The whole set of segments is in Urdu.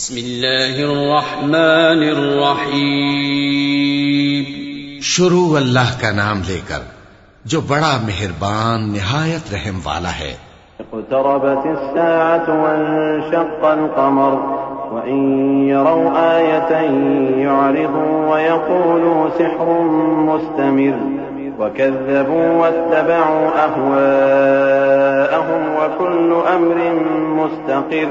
بسم الله الرحمن الرحيم. شروع اللہ کا نام لے کر جو بڑا مہربان نہایت رحم والا ہے۔ اقتربت الساعة وانشق القمر وإن يروا آية يعرضوا ويقولوا سحر مستمر وكذبوا واتبعوا أهواءهم وكل أمر مستقر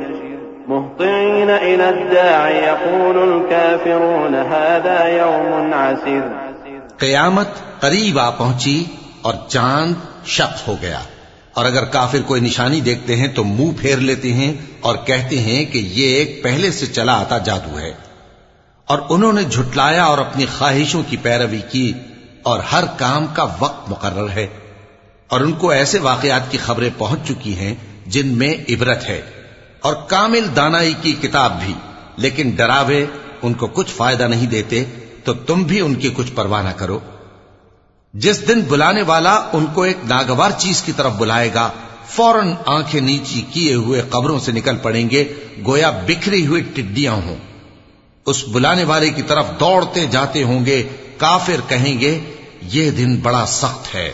مهطعين إلى الداع يقول الكافرون هذا يوم عسير. قیامت قریب آ پہنچی اور چاند شق ہو گیا۔ اور اگر کافر کوئی نشانی دیکھتے ہیں تو منہ پھیر لیتے ہیں اور کہتے ہیں کہ یہ ایک پہلے سے چلا آتا جادو ہے۔ اور انہوں نے جھٹلایا اور اپنی خواہشوں کی پیروی کی اور ہر کام کا وقت مقرر ہے۔ اور ان کو ایسے واقعات کی خبریں پہنچ چکی ہیں جن میں عبرت ہے۔ اور کامل دانائی کی کتاب بھی، لیکن ڈراوے ان کو کچھ فائدہ نہیں دیتے، تو تم بھی ان کی کچھ پرواہ نہ کرو۔ جس دن بلانے والا ان کو ایک ناگوار چیز کی طرف بلائے گا، فوراً آنکھیں نیچی کیے ہوئے قبروں سے نکل پڑیں گے، گویا بکھری ہوئی ٹڈیاں ہوں۔ اس بلانے والے کی طرف دوڑتے جاتے ہوں گے، کافر کہیں گے، یہ دن بڑا سخت ہے۔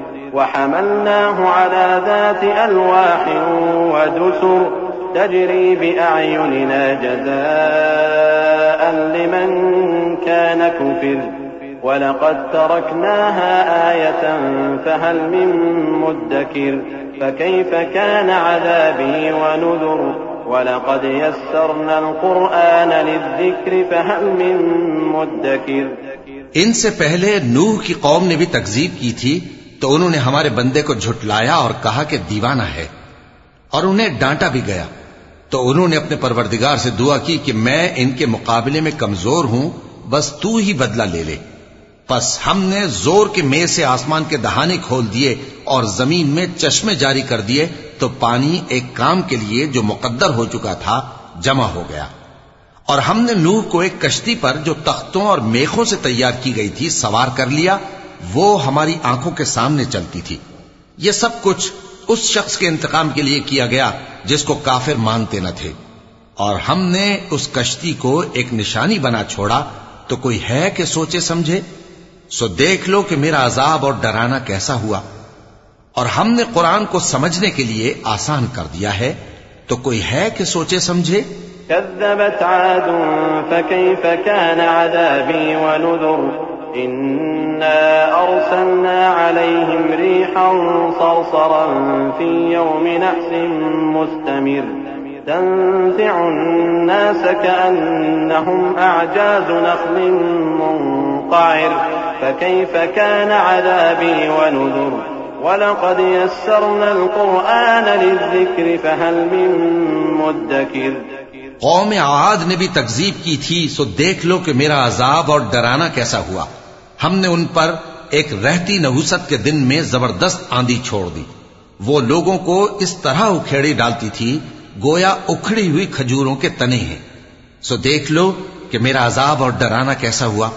وحملناه على ذات ألواح ودسر تجري بأعيننا جزاء لمن كان كفر. ولقد تركناها آية فهل من مدكر؟ فكيف كان عذابي ونذر؟ ولقد يسرنا القرآن للذكر فهل من مدكر؟ ان سے پہلے نوح کی قوم نے بھی تکذیب کی تھی تو انہوں نے ہمارے بندے کو جھٹلایا اور کہا کہ دیوانہ ہے اور انہیں ڈانٹا بھی گیا۔ تو انہوں نے اپنے پروردگار سے دعا کی کہ میں ان کے مقابلے میں کمزور ہوں، بس تو ہی بدلہ لے لے۔ پس ہم نے زور کے میں سے آسمان کے دہانے کھول دیے اور زمین میں چشمے جاری کر دیے، تو پانی ایک کام کے لیے جو مقدر ہو چکا تھا جمع ہو گیا۔ اور ہم نے نوح کو ایک کشتی پر جو تختوں اور میخوں سے تیار کی گئی تھی سوار کر لیا۔ وہ ہماری آنکھوں کے سامنے چلتی تھی۔ یہ سب کچھ اس شخص کے انتقام کے لیے کیا گیا جس کو کافر مانتے نہ تھے۔ اور ہم نے اس کشتی کو ایک نشانی بنا چھوڑا تو کوئی ہے کہ سوچے سمجھے؟ سو دیکھ لو کہ میرا عذاب اور ڈرانا کیسا ہوا۔ اور ہم نے قرآن کو سمجھنے کے لیے آسان کر دیا ہے تو کوئی ہے کہ سوچے سمجھے؟ كذبت عاد فكيف كان عذابي ونذر؟ إنا أرسلنا عليهم ريحا صرصرا في يوم نحس مستمر تنزع الناس كأنهم أعجاز نخل منقعر فكيف كان عذابي ونذر ولقد يسرنا القرآن للذكر فهل من مدكر قوم عاد نے بھی تکذیب کی تھی سو دیکھ لو کہ میرا عذاب اور ڈرانا کیسا ہوا۔ ہم نے ان پر ایک رہتی نحوست کے دن میں زبردست آندھی چھوڑ دی۔ وہ لوگوں کو اس طرح اکھیڑی ڈالتی تھی، گویا اکھڑی ہوئی کھجوروں کے تنے ہیں۔ سو دیکھ لو کہ میرا عذاب اور ڈرانا کیسا ہوا۔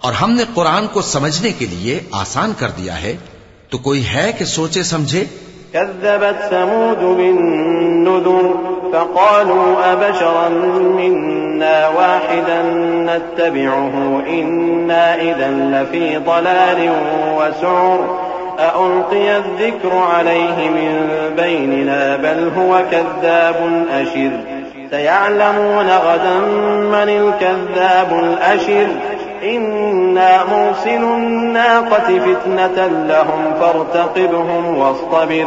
اور ہم نے قرآن کو سمجھنے کے لیے آسان کر دیا ہے۔ تو کوئی ہے کہ سوچے سمجھے؟ فقالوا أبشرا منا واحدا نتبعه إنا إذا لفي ضلال وسعر. أألقي الذكر عليه من بيننا بل هو كذاب أشر. فسيعلمون غدا من الكذاب الأشر. إنا مرسل الناقة فتنة لهم فارتقبهم واصطبر.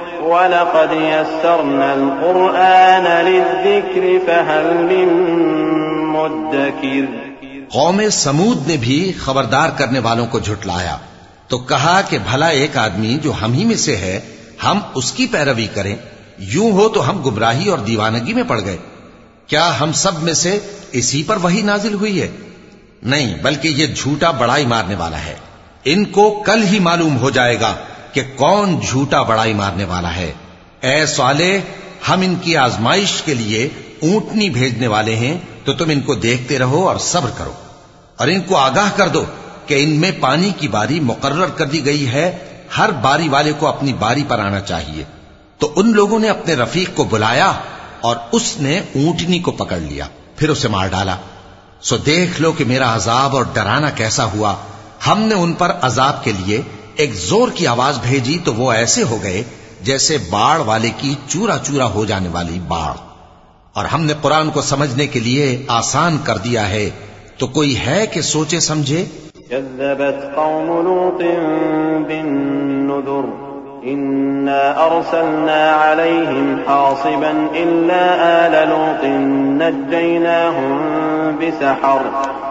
ولقد يسرنا القرآن للذكر فهل من مدكر قوم سمود نے بھی خبردار کرنے والوں کو جھٹلایا۔ تو کہا کہ بھلا ایک آدمی جو ہم ہی میں سے ہے، ہم اس کی پیروی کریں۔ یوں ہو تو ہم گمراہی اور دیوانگی میں پڑ گئے۔ کیا ہم سب میں سے اسی پر وہی نازل ہوئی ہے؟ نہیں، بلکہ یہ جھوٹا بڑائی مارنے والا ہے۔ ان کو کل ہی معلوم ہو جائے گا۔ کہ کون جھوٹا بڑائی مارنے والا ہے۔ اے سوالے ہم ان کی آزمائش کے لیے اونٹنی بھیجنے والے ہیں، تو تم ان کو دیکھتے رہو اور صبر کرو۔ اور ان کو آگاہ کر دو کہ ان میں پانی کی باری مقرر کر دی گئی ہے، ہر باری والے کو اپنی باری پر آنا چاہیے۔ تو ان لوگوں نے اپنے رفیق کو بلایا اور اس نے اونٹنی کو پکڑ لیا، پھر اسے مار ڈالا۔ سو دیکھ لو کہ میرا عذاب اور ڈرانا کیسا ہوا۔ ہم نے ان پر عذاب کے لیے ایک زور کی آواز بھیجی تو وہ ایسے ہو گئے جیسے باڑ والے کی چورا چورا ہو جانے والی باڑ۔ اور ہم نے قرآن کو سمجھنے کے لیے آسان کر دیا ہے، تو کوئی ہے کہ سوچے سمجھے؟ كذبت قوم لوط بالنذر، إنا أرسلنا عليهم حاصبا إلا آل لوط نجيناهم بسحر۔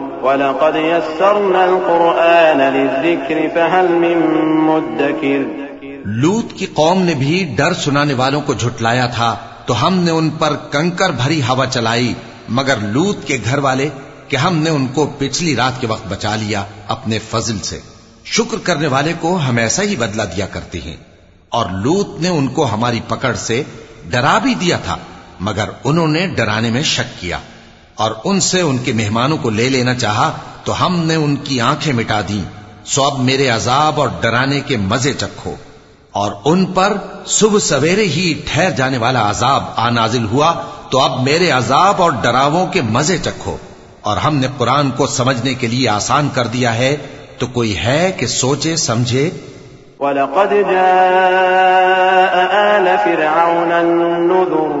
ولقد يسرنا القرآن للذكر فهل من مدكر لوت کی قوم نے بھی ڈر سنانے والوں کو جھٹلایا تھا تو ہم نے ان پر کنکر بھری ہوا چلائی، مگر لوت کے گھر والے کہ ہم نے ان کو پچھلی رات کے وقت بچا لیا اپنے فضل سے۔ شکر کرنے والے کو ہم ایسا ہی بدلہ دیا کرتے ہیں۔ اور لوت نے ان کو ہماری پکڑ سے ڈرا بھی دیا تھا، مگر انہوں نے ڈرانے میں شک کیا۔ اور ان سے ان کے مہمانوں کو لے لینا چاہا تو ہم نے ان کی آنکھیں مٹا دی سو اب میرے عذاب اور ڈرانے کے مزے چکھو۔ اور ان پر صبح سویرے ہی ٹھہر جانے والا عذاب آ نازل ہوا۔ تو اب میرے عذاب اور ڈراووں کے مزے چکھو۔ اور ہم نے قرآن کو سمجھنے کے لیے آسان کر دیا ہے۔ تو کوئی ہے کہ سوچے، سمجھے؟ ولقد جاء آل فرعون النذر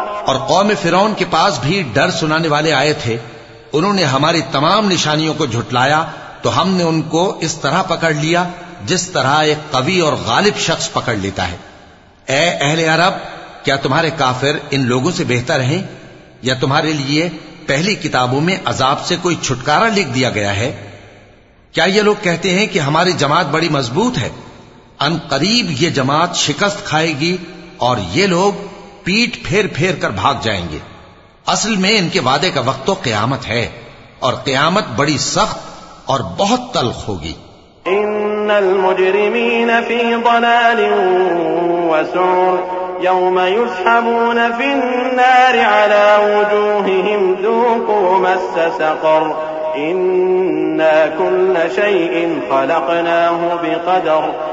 اور قوم فرعون کے پاس بھی ڈر سنانے والے آئے تھے۔ انہوں نے ہماری تمام نشانیوں کو جھٹلایا، تو ہم نے ان کو اس طرح پکڑ لیا، جس طرح ایک قوی اور غالب شخص پکڑ لیتا ہے۔ اے اہل عرب، کیا تمہارے کافر ان لوگوں سے بہتر ہیں؟ یا تمہارے لیے پہلی کتابوں میں عذاب سے کوئی چھٹکارا لکھ دیا گیا ہے؟ کیا یہ لوگ کہتے ہیں کہ ہماری جماعت بڑی مضبوط ہے؟ ان قریب یہ جماعت شکست کھائے گی اور یہ لوگ پیٹ پھیر پھیر کر بھاگ جائیں گے۔ اصل میں ان کے وعدے کا وقت تو قیامت ہے اور قیامت بڑی سخت اور بہت تلخ ہوگی۔ ان المجرمین فی ضلال وسعر يوم يسحبون في النار على وجوههم ذوقوا مس سقر إنا كل شيء خلقناه بقدر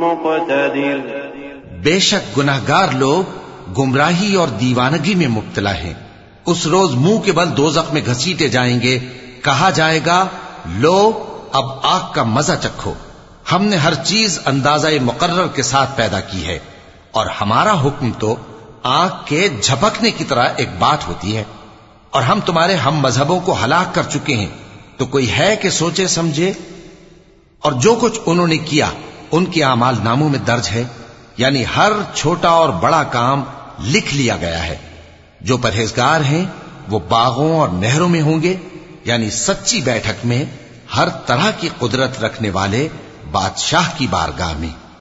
مقتدر۔ بے شک گناہگار لوگ گمراہی اور دیوانگی میں مبتلا ہیں۔ اس روز منہ کے بل دوزخ میں گھسیٹے جائیں گے۔ کہا جائے گا، لو، اب آگ کا مزہ چکھو۔ ہم نے ہر چیز اندازہ مقرر کے ساتھ پیدا کی ہے۔ اور ہمارا حکم تو آگ کے جھپکنے کی طرح ایک بات ہوتی ہے۔ اور ہم تمہارے ہم مذہبوں کو ہلاک کر چکے ہیں۔ تو کوئی ہے کہ سوچے، سمجھے؟ اور جو کچھ انہوں نے کیا ان کے اعمال ناموں میں درج ہے یعنی ہر چھوٹا اور بڑا کام لکھ لیا گیا ہے۔ جو پرہیزگار ہیں، وہ باغوں اور نہروں میں ہوں گے یعنی سچی بیٹھک میں ہر طرح کی قدرت رکھنے والے بادشاہ کی بارگاہ میں۔